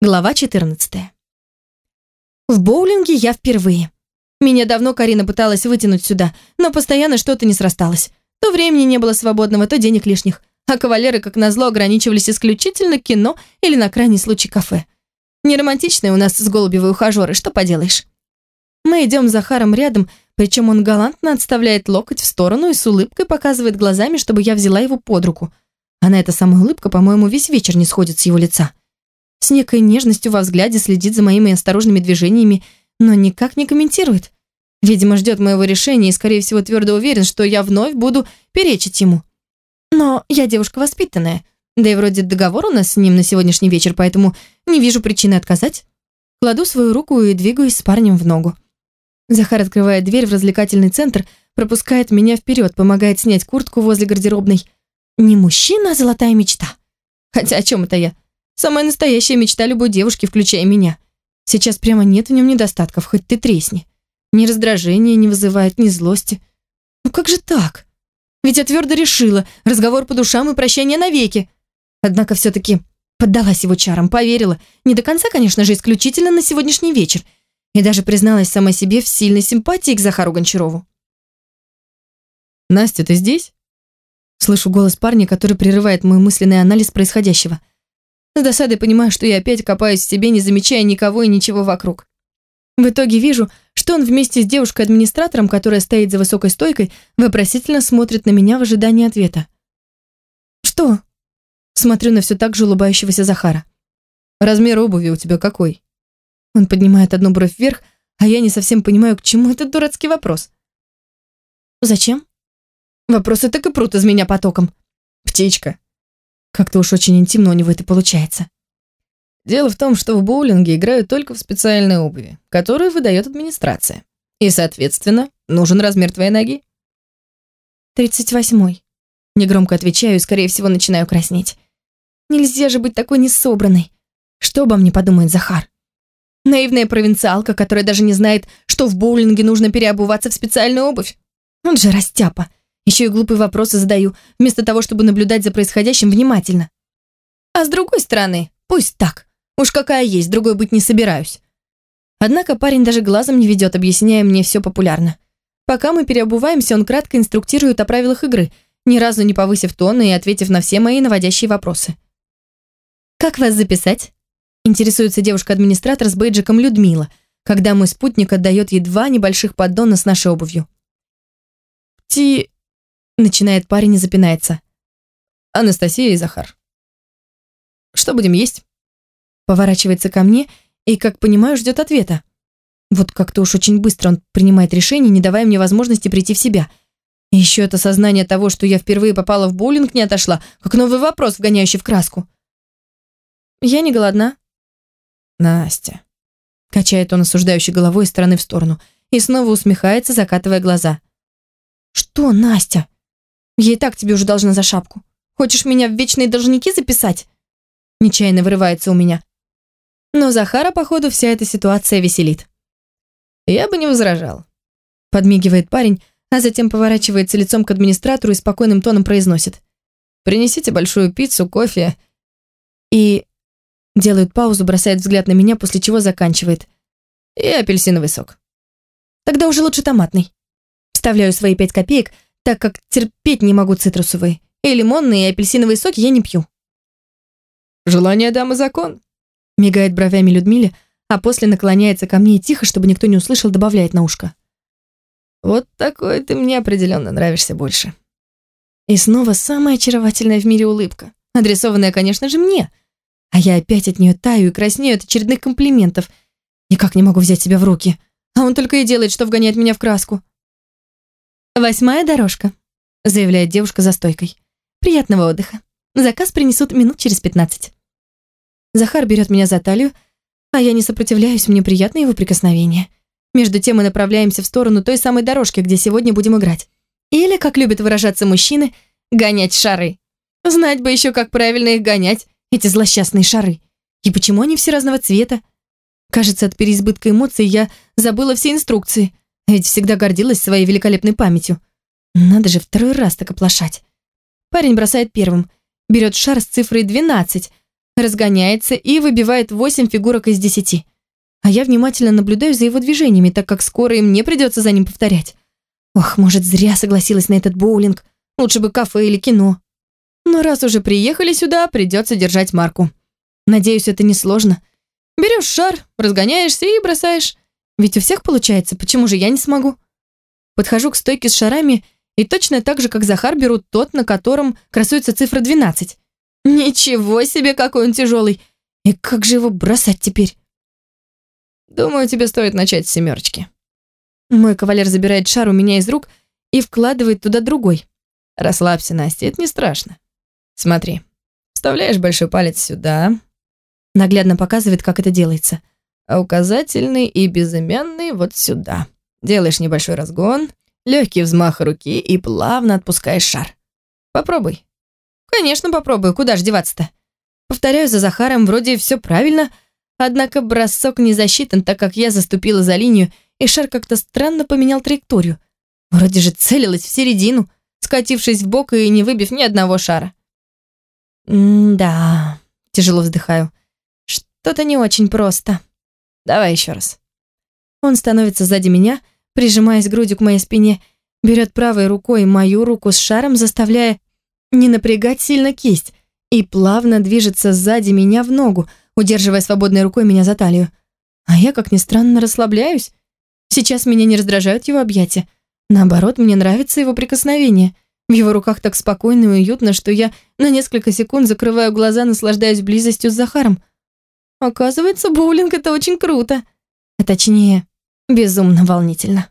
Глава 14. В боулинге я впервые. Меня давно Карина пыталась вытянуть сюда, но постоянно что-то не срасталось. То времени не было свободного, то денег лишних. А кавалеры, как назло, ограничивались исключительно кино или на крайний случай кафе. Не романтичные у нас с Голубевой ухажеры, что поделаешь. Мы идем с Захаром рядом, причем он галантно отставляет локоть в сторону и с улыбкой показывает глазами, чтобы я взяла его под руку. А на эта самая улыбка, по-моему, весь вечер не сходит с его лица с некой нежностью во взгляде следит за моими осторожными движениями, но никак не комментирует. Видимо, ждет моего решения и, скорее всего, твердо уверен, что я вновь буду перечить ему. Но я девушка воспитанная, да и вроде договор у нас с ним на сегодняшний вечер, поэтому не вижу причины отказать. Кладу свою руку и двигаюсь с парнем в ногу. Захар открывает дверь в развлекательный центр, пропускает меня вперед, помогает снять куртку возле гардеробной. Не мужчина, а золотая мечта. Хотя о чем это я? Самая настоящая мечта любой девушки, включая меня. Сейчас прямо нет в нем недостатков, хоть ты тресни. Ни раздражения не вызывает, ни злости. Ну как же так? Ведь я твердо решила, разговор по душам и прощание навеки. Однако все-таки поддалась его чарам, поверила. Не до конца, конечно же, исключительно на сегодняшний вечер. И даже призналась сама себе в сильной симпатии к Захару Гончарову. «Настя, ты здесь?» Слышу голос парня, который прерывает мой мысленный анализ происходящего. С досадой понимаю, что я опять копаюсь в себе, не замечая никого и ничего вокруг. В итоге вижу, что он вместе с девушкой-администратором, которая стоит за высокой стойкой, вопросительно смотрит на меня в ожидании ответа. «Что?» Смотрю на все так же улыбающегося Захара. «Размер обуви у тебя какой?» Он поднимает одну бровь вверх, а я не совсем понимаю, к чему этот дурацкий вопрос. «Зачем?» Вопросы так и прут из меня потоком. «Птичка, как-то уж очень интимно у него это получается. Дело в том, что в боулинге играют только в специальной обуви, которую выдает администрация. И, соответственно, нужен размер твоей ноги. «Тридцать восьмой». Негромко отвечаю и, скорее всего, начинаю краснеть. Нельзя же быть такой несобранной. Что обо мне подумает Захар? Наивная провинциалка, которая даже не знает, что в боулинге нужно переобуваться в специальную обувь. Он же растяпа. Еще и глупые вопросы задаю, вместо того, чтобы наблюдать за происходящим внимательно. А с другой стороны, пусть так. Уж какая есть, другой быть не собираюсь. Однако парень даже глазом не ведет, объясняя мне все популярно. Пока мы переобуваемся, он кратко инструктирует о правилах игры, ни разу не повысив тон и ответив на все мои наводящие вопросы. «Как вас записать?» Интересуется девушка-администратор с бейджиком Людмила, когда мой спутник отдает ей два небольших поддона с нашей обувью. «Ти... Начинает парень и запинается. Анастасия и Захар. Что будем есть? Поворачивается ко мне и, как понимаю, ждет ответа. Вот как-то уж очень быстро он принимает решение, не давая мне возможности прийти в себя. И еще это сознание того, что я впервые попала в боулинг, не отошла, как новый вопрос, вгоняющий в краску. Я не голодна. Настя. Качает он осуждающей головой из стороны в сторону и снова усмехается, закатывая глаза. Что, Настя? Я и так тебе уже должна за шапку. Хочешь меня в вечные должники записать?» Нечаянно вырывается у меня. Но Захара, походу, вся эта ситуация веселит. «Я бы не возражал», — подмигивает парень, а затем поворачивается лицом к администратору и спокойным тоном произносит. «Принесите большую пиццу, кофе». И делает паузу, бросает взгляд на меня, после чего заканчивает. «И апельсиновый сок». «Тогда уже лучше томатный». Вставляю свои пять копеек — так как терпеть не могу цитрусовые. И лимонные, и апельсиновые соки я не пью. «Желание дамы закон», — мигает бровями Людмиле, а после наклоняется ко мне и тихо, чтобы никто не услышал, добавляет на ушко. «Вот такой ты мне определенно нравишься больше». И снова самая очаровательная в мире улыбка, адресованная, конечно же, мне. А я опять от нее таю и краснею от очередных комплиментов. Никак не могу взять себя в руки. А он только и делает, что вгоняет меня в краску. «Восьмая дорожка», — заявляет девушка за стойкой. «Приятного отдыха. Заказ принесут минут через пятнадцать». Захар берет меня за талию, а я не сопротивляюсь, мне приятно его прикосновение. Между тем мы направляемся в сторону той самой дорожки, где сегодня будем играть. Или, как любят выражаться мужчины, гонять шары. Знать бы еще, как правильно их гонять, эти злосчастные шары. И почему они все разного цвета? Кажется, от переизбытка эмоций я забыла все инструкции. Ведь всегда гордилась своей великолепной памятью. Надо же второй раз так оплошать. Парень бросает первым, берет шар с цифрой 12, разгоняется и выбивает 8 фигурок из 10. А я внимательно наблюдаю за его движениями, так как скоро и мне придется за ним повторять. Ох, может, зря согласилась на этот боулинг. Лучше бы кафе или кино. Но раз уже приехали сюда, придется держать марку. Надеюсь, это несложно. Берешь шар, разгоняешься и бросаешь. Ведь у всех получается, почему же я не смогу? Подхожу к стойке с шарами и точно так же, как Захар, беру тот, на котором красуется цифра 12. Ничего себе, какой он тяжелый. И как же его бросать теперь? Думаю, тебе стоит начать с семерочки. Мой кавалер забирает шар у меня из рук и вкладывает туда другой. Расслабься, Настя, это не страшно. Смотри, вставляешь большой палец сюда. Наглядно показывает, как это делается. А указательный и безымянный вот сюда. Делаешь небольшой разгон, легкий взмах руки и плавно отпускаешь шар. Попробуй. Конечно, попробую. Куда ж деваться-то? Повторяю за Захаром, вроде все правильно, однако бросок не засчитан, так как я заступила за линию, и шар как-то странно поменял траекторию. Вроде же целилась в середину, скатившись в бок и не выбив ни одного шара. «М-да», — тяжело вздыхаю. «Что-то не очень просто. Давай еще раз». Он становится сзади меня, прижимаясь грудью к моей спине, берет правой рукой мою руку с шаром, заставляя не напрягать сильно кисть, и плавно движется сзади меня в ногу, удерживая свободной рукой меня за талию. А я, как ни странно, расслабляюсь. Сейчас меня не раздражают его объятия. Наоборот, мне нравится его прикосновение. В его руках так спокойно и уютно, что я на несколько секунд закрываю глаза, наслаждаясь близостью с Захаром. Оказывается, боулинг — это очень круто. А точнее, безумно волнительно.